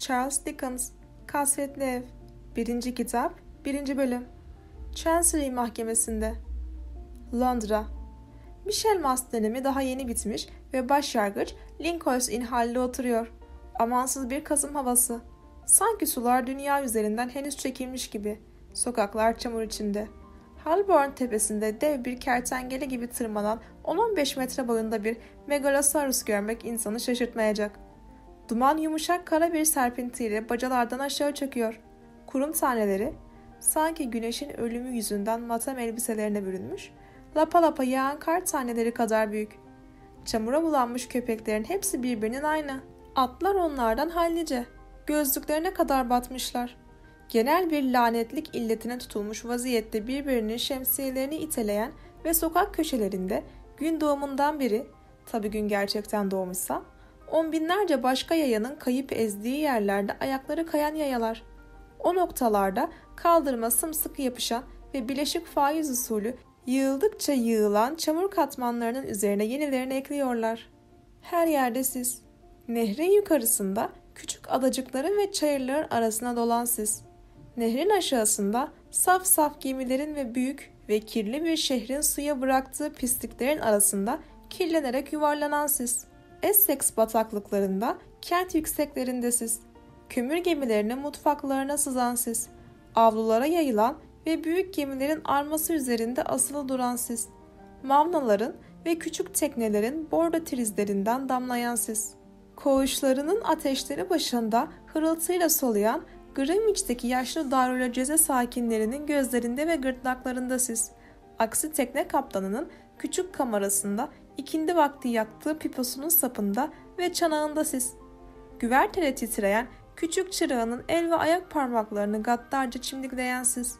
Charles Dickens Kasvetli Ev 1. Kitap 1. Bölüm Chancery Mahkemesi'nde Londra Michel dönemi daha yeni bitmiş ve başyargıç Lincoln's Inn Hall'de oturuyor. Amansız bir Kasım havası. Sanki sular dünya üzerinden henüz çekilmiş gibi. Sokaklar çamur içinde. Halborn tepesinde dev bir kertenkele gibi tırmanan 10-15 metre boyunda bir Megalosaurus görmek insanı şaşırtmayacak. Duman yumuşak kara bir serpintiyle bacalardan aşağı çöküyor. Kurum taneleri sanki güneşin ölümü yüzünden matem elbiselerine bürünmüş, lapa lapa yağan kar taneleri kadar büyük. Çamura bulanmış köpeklerin hepsi birbirinin aynı. Atlar onlardan hallice. Gözlüklerine kadar batmışlar. Genel bir lanetlik illetine tutulmuş vaziyette birbirinin şemsiyelerini iteleyen ve sokak köşelerinde gün doğumundan beri, tabi gün gerçekten doğmuşsa, on binlerce başka yayanın kayıp ezdiği yerlerde ayakları kayan yayalar. O noktalarda kaldırma sımsıkı yapışan ve bileşik faiz usulü yığıldıkça yığılan çamur katmanlarının üzerine yenilerini ekliyorlar. Her yerde sis. Nehrin yukarısında küçük adacıkların ve çayırların arasına dolan sis. Nehrin aşağısında saf saf gemilerin ve büyük ve kirli bir şehrin suya bıraktığı pisliklerin arasında kirlenerek yuvarlanan sis. Essex bataklıklarında, kent yükseklerinde sis. Kömür gemilerinin mutfaklarına sızan sis. Avlulara yayılan ve büyük gemilerin arması üzerinde asılı duran sis. Mavnaların ve küçük teknelerin bordo trizlerinden damlayan sis. Koğuşlarının ateşleri başında hırıltıyla soluyan Greenwich'teki yaşlı Darül Ceze sakinlerinin gözlerinde ve gırtlaklarında sis. Aksi tekne kaptanının küçük kamerasında ikindi vakti yaktığı piposunun sapında ve çanağında sis. Güvertede titreyen küçük çırağının el ve ayak parmaklarını gaddarca çimdikleyen sis.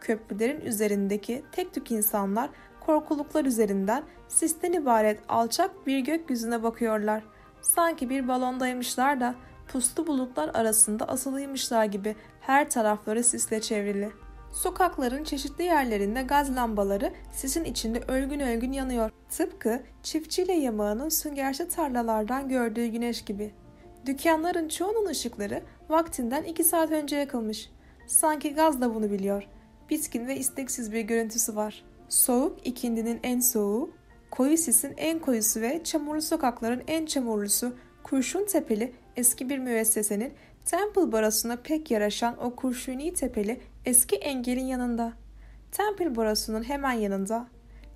Köprülerin üzerindeki tek tük insanlar korkuluklar üzerinden sisten ibaret alçak bir gökyüzüne bakıyorlar. Sanki bir balondaymışlar da puslu bulutlar arasında asılıymışlar gibi her tarafları sisle çevrili. Sokakların çeşitli yerlerinde gaz lambaları sisin içinde ölgün ölgün yanıyor. Tıpkı çiftçiyle yamağının süngerçli tarlalardan gördüğü güneş gibi. Dükkanların çoğunun ışıkları vaktinden iki saat önce yakılmış. Sanki gaz da bunu biliyor. Bitkin ve isteksiz bir görüntüsü var. Soğuk ikindinin en soğuğu, koyu sisin en koyusu ve çamurlu sokakların en çamurlusu kurşun tepeli eski bir müessesenin Temple Barası'na pek yaraşan o kurşuni tepeli eski engelin yanında. Temple Barası'nın hemen yanında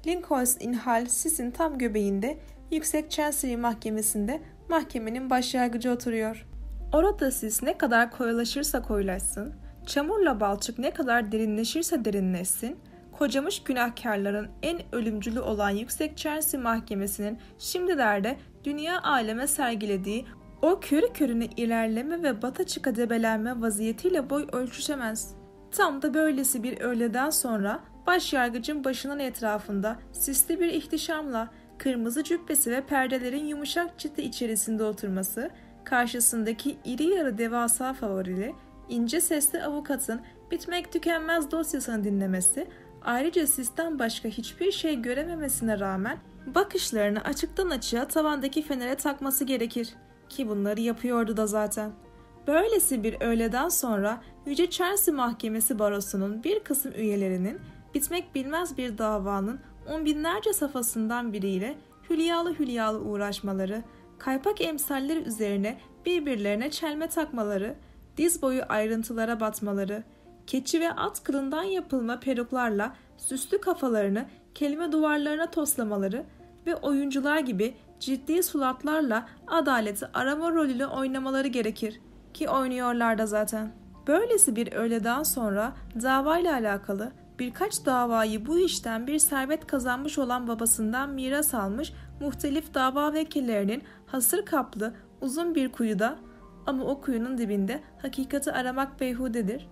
Lincoln's Inn Hall sisin tam göbeğinde Yüksek Chancery Mahkemesi'nde mahkemenin başyargıcı oturuyor. Orada sis ne kadar koyulaşırsa koyulaşsın, çamurla balçık ne kadar derinleşirse derinleşsin, kocamış günahkarların en ölümcülü olan Yüksek Chancery Mahkemesi'nin şimdilerde dünya aleme sergilediği o körü körüne ilerleme ve bata çıka debelenme vaziyetiyle boy ölçüşemez. Tam da böylesi bir öğleden sonra başyargıcın başının etrafında sisli bir ihtişamla kırmızı cübbesi ve perdelerin yumuşak çıtı içerisinde oturması, karşısındaki iri yarı devasa favorili, ince sesli avukatın bitmek tükenmez dosyasını dinlemesi, ayrıca sisten başka hiçbir şey görememesine rağmen bakışlarını açıktan açığa tavandaki fenere takması gerekir ki bunları yapıyordu da zaten. Böylesi bir öğleden sonra Yüce Chelsea Mahkemesi Barosu'nun bir kısım üyelerinin bitmek bilmez bir davanın on binlerce safhasından biriyle hülyalı hülyalı uğraşmaları, kaypak emsalleri üzerine birbirlerine çelme takmaları, diz boyu ayrıntılara batmaları, keçi ve at kılından yapılma peruklarla süslü kafalarını kelime duvarlarına toslamaları ve oyuncular gibi ciddi sulatlarla adaleti arama rolüyle oynamaları gerekir ki oynuyorlar da zaten. Böylesi bir öğleden sonra davayla alakalı birkaç davayı bu işten bir servet kazanmış olan babasından miras almış muhtelif dava vekillerinin hasır kaplı uzun bir kuyuda ama o kuyunun dibinde hakikati aramak beyhudedir.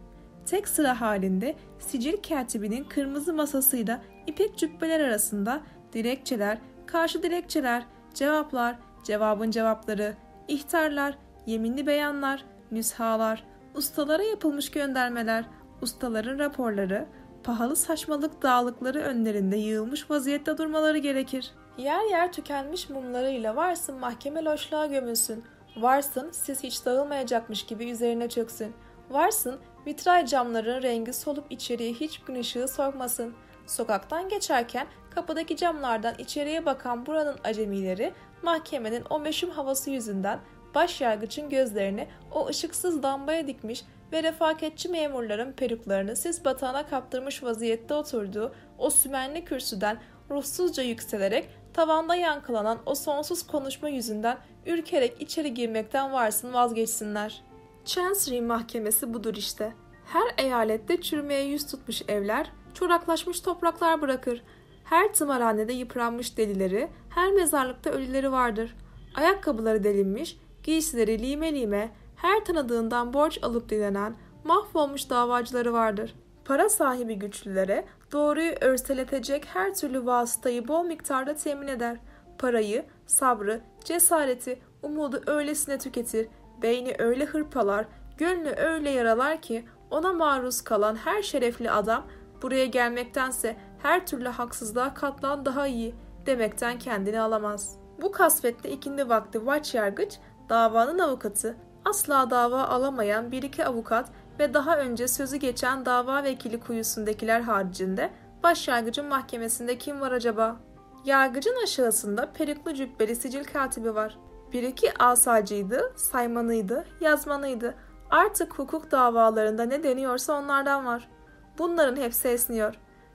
Tek sıra halinde sicil katibinin kırmızı masasıyla ipek cübbeler arasında dilekçeler, karşı dilekçeler, cevaplar, cevabın cevapları, ihtarlar, yeminli beyanlar, nüshalar, ustalara yapılmış göndermeler, ustaların raporları, pahalı saçmalık dağlıkları önlerinde yığılmış vaziyette durmaları gerekir. Yer yer tükenmiş mumlarıyla varsın mahkeme loşluğa gömülsün. Varsın siz hiç dağılmayacakmış gibi üzerine çöksün. Varsın vitray camların rengi solup içeriye hiç gün ışığı sokmasın. Sokaktan geçerken kapıdaki camlardan içeriye bakan buranın acemileri mahkemenin o meşhum havası yüzünden başyargıçın gözlerini o ışıksız lambaya dikmiş ve refakatçi memurların peruklarını sis batağına kaptırmış vaziyette oturduğu o sümenli kürsüden ruhsuzca yükselerek tavanda yankılanan o sonsuz konuşma yüzünden ürkerek içeri girmekten varsın vazgeçsinler. Chancery mahkemesi budur işte. Her eyalette çürümeye yüz tutmuş evler, çoraklaşmış topraklar bırakır. Her tımarhanede yıpranmış delileri, her mezarlıkta ölüleri vardır. Ayakkabıları delinmiş, giysileri lime lime, her tanıdığından borç alıp dilenen, mahvolmuş davacıları vardır. Para sahibi güçlülere doğruyu örseletecek her türlü vasıtayı bol miktarda temin eder. Parayı, sabrı, cesareti, umudu öylesine tüketir, beyni öyle hırpalar, gönlü öyle yaralar ki ona maruz kalan her şerefli adam buraya gelmektense her türlü haksızlığa katlan daha iyi demekten kendini alamaz. Bu kasvetli ikindi vakti başyargıç davanın avukatı asla dava alamayan bir iki avukat ve daha önce sözü geçen dava vekili kuyusundakiler haricinde başyargıcın mahkemesinde kim var acaba? Yargıcın aşağısında perikli cübbeli sicil katibi var. Bir iki asacıydı, saymanıydı, yazmanıydı. Artık hukuk davalarında ne deniyorsa onlardan var. Bunların hepsi esniyor.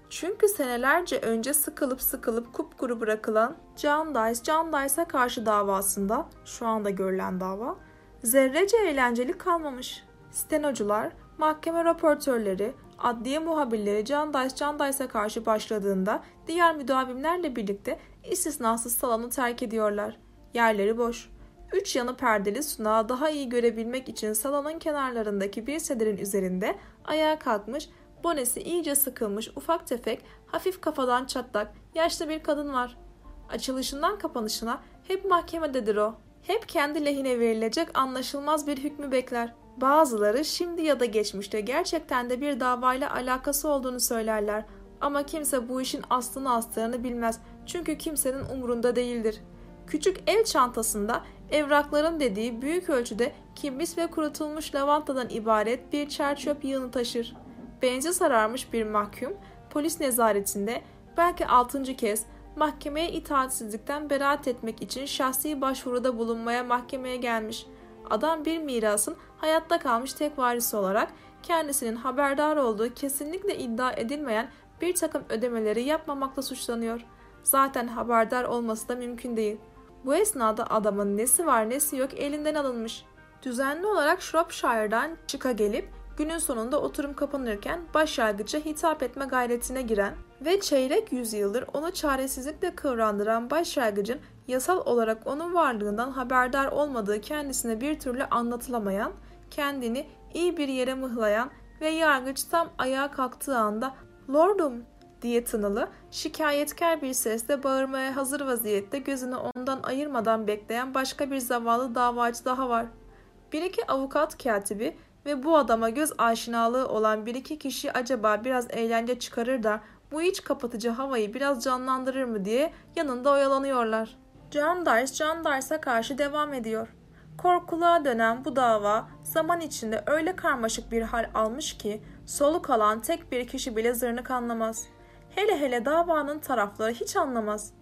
Çünkü senelerce önce sıkılıp sıkılıp kupkuru bırakılan John Dice'a karşı davasında, şu anda görülen dava, zerrece eğlenceli kalmamış. Stenocular, mahkeme raportörleri, adliye muhabirleri Can Dice Can Dice'a karşı başladığında diğer müdavimlerle birlikte istisnasız salonu terk ediyorlar. Yerleri boş. Üç yanı perdeli sunağı daha iyi görebilmek için salonun kenarlarındaki bir sedirin üzerinde ayağa kalkmış, bonesi iyice sıkılmış ufak tefek, hafif kafadan çatlak, yaşlı bir kadın var. Açılışından kapanışına hep mahkemededir o. Hep kendi lehine verilecek anlaşılmaz bir hükmü bekler. Bazıları şimdi ya da geçmişte gerçekten de bir davayla alakası olduğunu söylerler. Ama kimse bu işin aslını astığını bilmez. Çünkü kimsenin umurunda değildir. Küçük el çantasında evrakların dediği büyük ölçüde kibrit ve kurutulmuş lavantadan ibaret bir çerçöp yığını taşır. Benzi sararmış bir mahkum polis nezaretinde belki altıncı kez mahkemeye itaatsizlikten beraat etmek için şahsi başvuruda bulunmaya mahkemeye gelmiş. Adam bir mirasın hayatta kalmış tek varisi olarak kendisinin haberdar olduğu kesinlikle iddia edilmeyen bir takım ödemeleri yapmamakla suçlanıyor. Zaten haberdar olması da mümkün değil. Bu esnada adamın nesi var nesi yok elinden alınmış. Düzenli olarak Shropshire'dan çıka gelip günün sonunda oturum kapanırken başyargıça hitap etme gayretine giren ve çeyrek yüzyıldır onu çaresizlikle kıvrandıran başyargıcın yasal olarak onun varlığından haberdar olmadığı kendisine bir türlü anlatılamayan, kendini iyi bir yere mıhlayan ve yargıç tam ayağa kalktığı anda ''Lordum!'' diye tınılı, şikayetkar bir sesle bağırmaya hazır vaziyette gözünü ondan ayırmadan bekleyen başka bir zavallı davacı daha var. Bir iki avukat katibi ve bu adama göz aşinalığı olan bir iki kişi acaba biraz eğlence çıkarır da bu iç kapatıcı havayı biraz canlandırır mı diye yanında oyalanıyorlar. John Dice'a karşı devam ediyor. Korkuluğa dönen bu dava zaman içinde öyle karmaşık bir hal almış ki soluk alan tek bir kişi bile zırnık anlamaz. Hele hele davanın tarafları hiç anlamaz.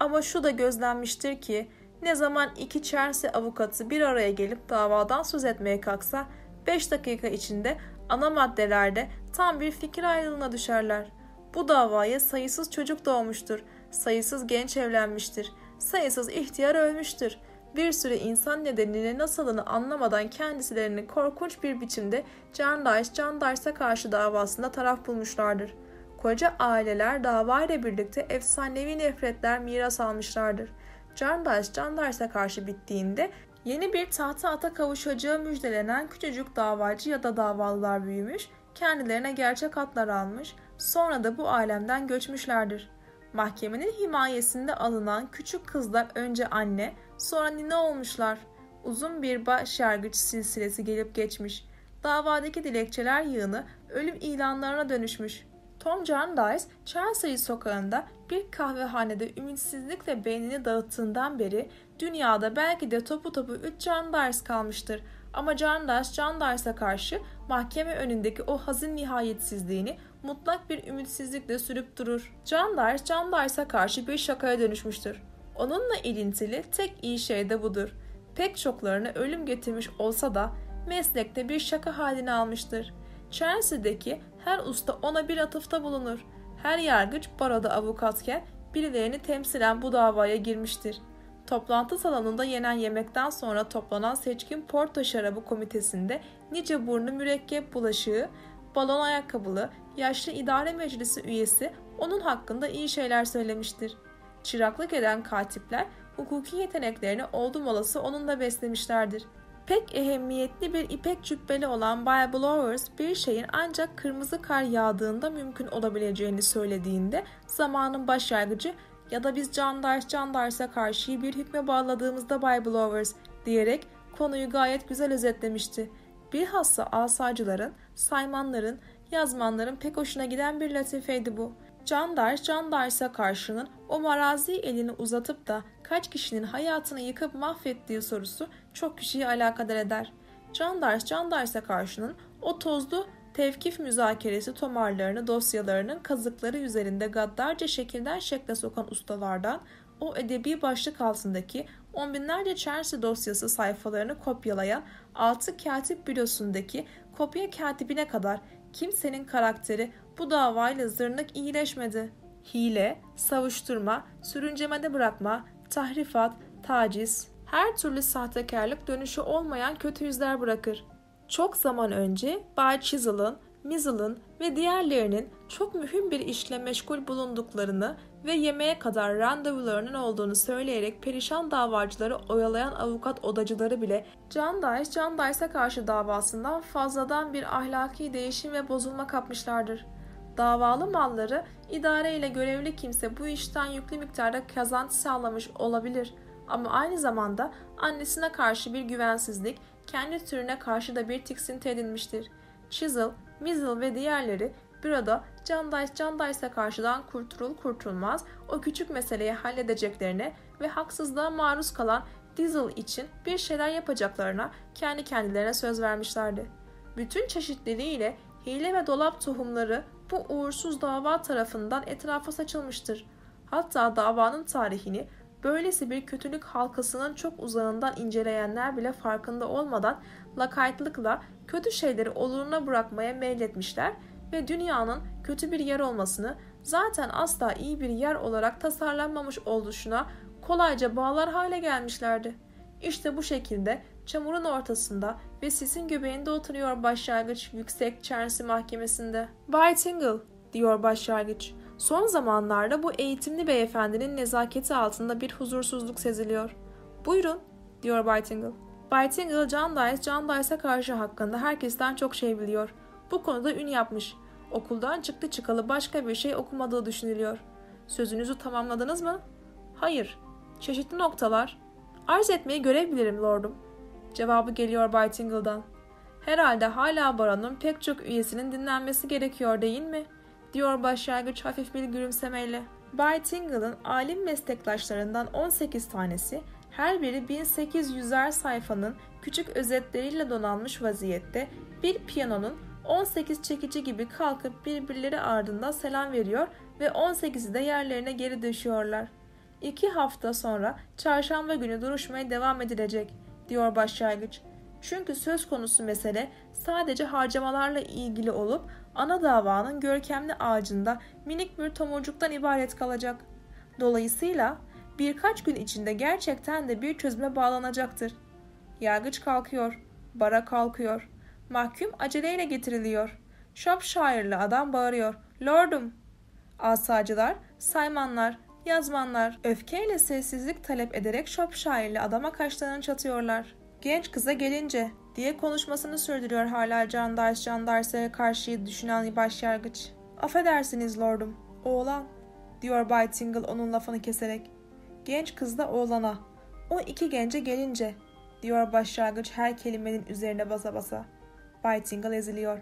Ama şu da gözlenmiştir ki ne zaman iki Chelsea avukatı bir araya gelip davadan söz etmeye kalksa 5 dakika içinde ana maddelerde tam bir fikir ayrılığına düşerler. Bu davaya sayısız çocuk doğmuştur, sayısız genç evlenmiştir, sayısız ihtiyar ölmüştür. Bir sürü insan nedeniyle nasılını anlamadan kendisilerini korkunç bir biçimde Candaş Candaş'a karşı davasında taraf bulmuşlardır. Koca aileler dava ile birlikte efsanevi nefretler miras almışlardır. Candaş Candaş'a karşı bittiğinde Yeni bir tahta ata kavuşacağı müjdelenen küçücük davacı ya da davalılar büyümüş, kendilerine gerçek atlar almış, sonra da bu alemden göçmüşlerdir. Mahkemenin himayesinde alınan küçük kızlar önce anne, sonra nine olmuşlar. Uzun bir başyargıç silsilesi gelip geçmiş. Davadaki dilekçeler yığını ölüm ilanlarına dönüşmüş. Tom Jarndyce, Chelsea sokağında bir kahvehanede ümitsizlikle beynini dağıttığından beri dünyada belki de topu topu 3 Jarndyce kalmıştır. Ama Jarndyce, Jarndyce'a karşı mahkeme önündeki o hazin nihayetsizliğini mutlak bir ümitsizlikle sürüp durur. Jarndyce, Jarndyce'a karşı bir şakaya dönüşmüştür. Onunla ilintili tek iyi şey de budur. Pek çoklarını ölüm getirmiş olsa da meslekte bir şaka haline almıştır. Chelsea'deki her usta ona bir atıfta bulunur. Her yargıç baroda avukatken birilerini temsilen bu davaya girmiştir. Toplantı salonunda yenen yemekten sonra toplanan seçkin Porto Şarabı Komitesi'nde nice burnu mürekkep bulaşığı, balon ayakkabılı, yaşlı idare meclisi üyesi onun hakkında iyi şeyler söylemiştir. Çıraklık eden katipler hukuki yeteneklerini oldum olası onunla beslemişlerdir. Pek ehemmiyetli bir ipek cübbeli olan Bay Blowers bir şeyin ancak kırmızı kar yağdığında mümkün olabileceğini söylediğinde zamanın başyargıcı ya da biz Candaş Candaş'a karşı bir hükme bağladığımızda Bay Blowers diyerek konuyu gayet güzel özetlemişti. Bilhassa asacıların, saymanların, yazmanların pek hoşuna giden bir latifeydi bu. Candaş Candaş'a karşının o marazi elini uzatıp da kaç kişinin hayatını yıkıp mahvettiği sorusu çok kişiyi alakadar eder. Candaş Candaş'a karşının o tozlu tevkif müzakeresi tomarlarını dosyalarının kazıkları üzerinde gaddarca şekilden şekle sokan ustalardan o edebi başlık altındaki on binlerce Chelsea dosyası sayfalarını kopyalayan altı katip bürosundaki kopya katibine kadar kimsenin karakteri bu davayla zırnık iyileşmedi. Hile, savuşturma, sürüncemede bırakma, tahrifat, taciz, her türlü sahtekarlık dönüşü olmayan kötü yüzler bırakır. Çok zaman önce Bay Chisel'ın, Mizzle'ın ve diğerlerinin çok mühim bir işle meşgul bulunduklarını ve yemeğe kadar randevularının olduğunu söyleyerek perişan davacıları oyalayan avukat odacıları bile Candaş, Candaş'a karşı davasından fazladan bir ahlaki değişim ve bozulma kapmışlardır. Davalı malları idare ile görevli kimse bu işten yüklü miktarda kazanç sağlamış olabilir ama aynı zamanda annesine karşı bir güvensizlik, kendi türüne karşı da bir tiksinti edinmiştir. Chisel, Mizzle ve diğerleri büroda Candaş Candaş'a karşıdan kurtulur kurtulmaz o küçük meseleyi halledeceklerine ve haksızlığa maruz kalan Diesel için bir şeyler yapacaklarına kendi kendilerine söz vermişlerdi. Bütün çeşitliliğiyle hile ve dolap tohumları bu uğursuz dava tarafından etrafa saçılmıştır. Hatta davanın tarihini böylesi bir kötülük halkasının çok uzağından inceleyenler bile farkında olmadan lakaytlıkla kötü şeyleri oluruna bırakmaya meyletmişler ve dünyanın kötü bir yer olmasını zaten asla iyi bir yer olarak tasarlanmamış oluşuna kolayca bağlar hale gelmişlerdi. İşte bu şekilde çamurun ortasında ve sisin göbeğinde oturuyor başlangıç yüksek Chelsea mahkemesinde. Bay Tingle, diyor başlangıç. Son zamanlarda bu eğitimli beyefendinin nezaketi altında bir huzursuzluk seziliyor. Buyurun, diyor Bay Tingle. Bay Tingle, John Dice, John Dice'a karşı hakkında herkesten çok şey biliyor. Bu konuda ün yapmış. Okuldan çıktı çıkalı başka bir şey okumadığı düşünülüyor. Sözünüzü tamamladınız mı? Hayır. Çeşitli noktalar. Arz etmeyi görebilirim lordum. Cevabı geliyor Bay Tingle'dan. Herhalde hala baronun pek çok üyesinin dinlenmesi gerekiyor değil mi? Diyor başyargıç hafif bir gülümsemeyle. Bay Tingle'ın alim meslektaşlarından 18 tanesi her biri 1800'er sayfanın küçük özetleriyle donanmış vaziyette bir piyanonun 18 çekici gibi kalkıp birbirleri ardında selam veriyor ve 18'i de yerlerine geri düşüyorlar. İki hafta sonra çarşamba günü duruşmaya devam edilecek, diyor başyargıç. Çünkü söz konusu mesele sadece harcamalarla ilgili olup ana davanın görkemli ağacında minik bir tomurcuktan ibaret kalacak. Dolayısıyla birkaç gün içinde gerçekten de bir çözüme bağlanacaktır. Yargıç kalkıyor, bara kalkıyor. Mahkum aceleyle getiriliyor. Shropshire'lı adam bağırıyor. Lordum! Asacılar, saymanlar, yazmanlar öfkeyle sessizlik talep ederek Shropshire'lı adama kaşlarını çatıyorlar. Genç kıza gelince diye konuşmasını sürdürüyor hala Candaş Candaş'a karşı düşünen başyargıç. Affedersiniz lordum, oğlan, diyor Bay Tingle onun lafını keserek. Genç kız da oğlana. O iki gence gelince, diyor başyargıç her kelimenin üzerine basa basa. Bay Tingle eziliyor.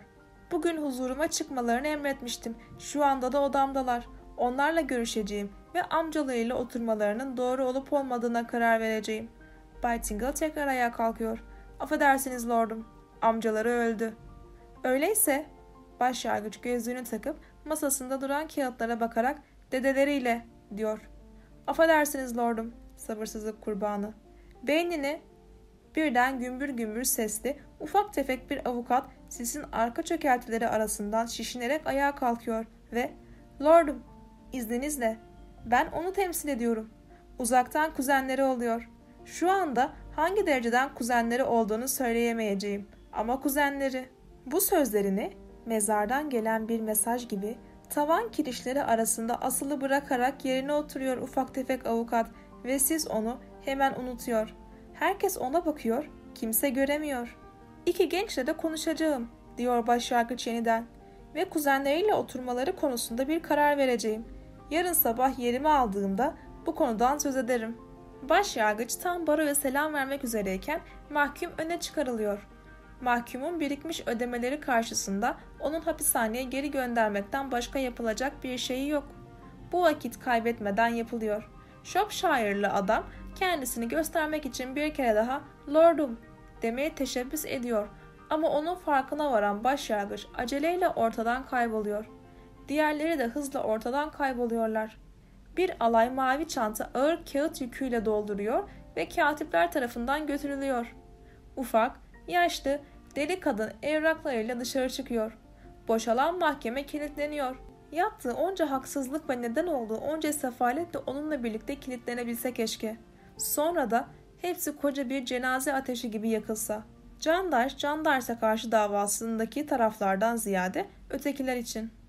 Bugün huzuruma çıkmalarını emretmiştim. Şu anda da odamdalar. Onlarla görüşeceğim ve amcalarıyla oturmalarının doğru olup olmadığına karar vereceğim. Bay Tingle tekrar ayağa kalkıyor. Affedersiniz lordum. Amcaları öldü. Öyleyse başyargıç gözlüğünü takıp masasında duran kağıtlara bakarak dedeleriyle diyor. Affedersiniz lordum. Sabırsızlık kurbanı. Beynini birden gümbür gümbür sesli ufak tefek bir avukat sesin arka çökeltileri arasından şişinerek ayağa kalkıyor ve ''Lordum, izninizle ben onu temsil ediyorum. Uzaktan kuzenleri oluyor. Şu anda hangi dereceden kuzenleri olduğunu söyleyemeyeceğim ama kuzenleri.'' Bu sözlerini mezardan gelen bir mesaj gibi tavan kirişleri arasında asılı bırakarak yerine oturuyor ufak tefek avukat ve siz onu hemen unutuyor. Herkes ona bakıyor, kimse göremiyor. İki gençle de konuşacağım, diyor başyargıç yeniden. Ve kuzenleriyle oturmaları konusunda bir karar vereceğim. Yarın sabah yerimi aldığımda bu konudan söz ederim. Başyargıç tam baroya selam vermek üzereyken mahkum öne çıkarılıyor. Mahkumun birikmiş ödemeleri karşısında onun hapishaneye geri göndermekten başka yapılacak bir şeyi yok. Bu vakit kaybetmeden yapılıyor. Shropshire'lı adam kendisini göstermek için bir kere daha ''Lordum'' demeye teşebbüs ediyor ama onun farkına varan başyargıç aceleyle ortadan kayboluyor. Diğerleri de hızla ortadan kayboluyorlar. Bir alay mavi çanta ağır kağıt yüküyle dolduruyor ve katipler tarafından götürülüyor. Ufak, yaşlı, deli kadın evraklarıyla dışarı çıkıyor. Boşalan mahkeme kilitleniyor. Yaptığı onca haksızlık ve neden olduğu onca sefalet de onunla birlikte kilitlenebilse keşke. Sonra da hepsi koca bir cenaze ateşi gibi yakılsa. Candaş, Candars'a karşı davasındaki taraflardan ziyade ötekiler için.''